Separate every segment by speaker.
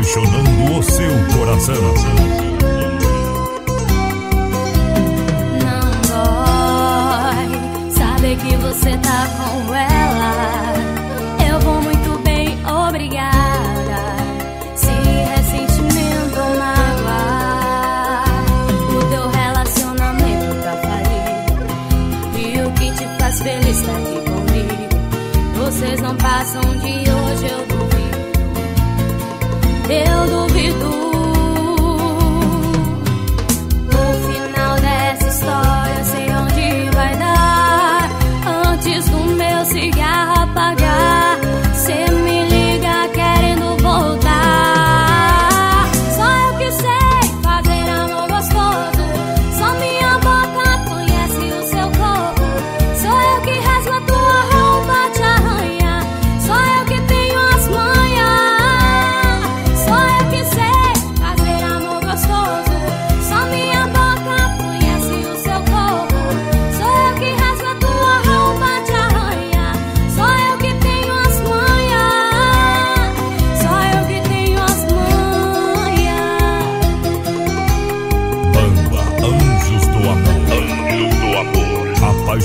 Speaker 1: apaixonando o seu coração.
Speaker 2: Não dói saber que você tá com ela. Eu vou muito bem, obrigada. Se é sentimento ou mágoa, o teu relacionamento tá falido. E o que te faz feliz tá aqui comigo. Vocês não passam de hoje, eu vou.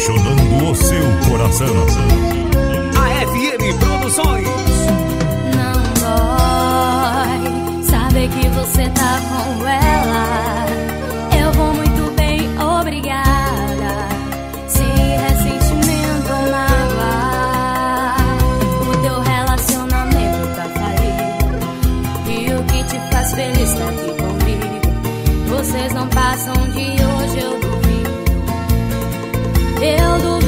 Speaker 1: apaixonando o seu coração.
Speaker 3: A FM Produções.
Speaker 2: Não dói sabe que você tá com ela. Eu vou muito bem, obrigada. Se ressentimento ou mágoa. O teu relacionamento tá falido. E o que te faz feliz tá aqui comigo. Vocês não passam de hoje, eu eu duvido.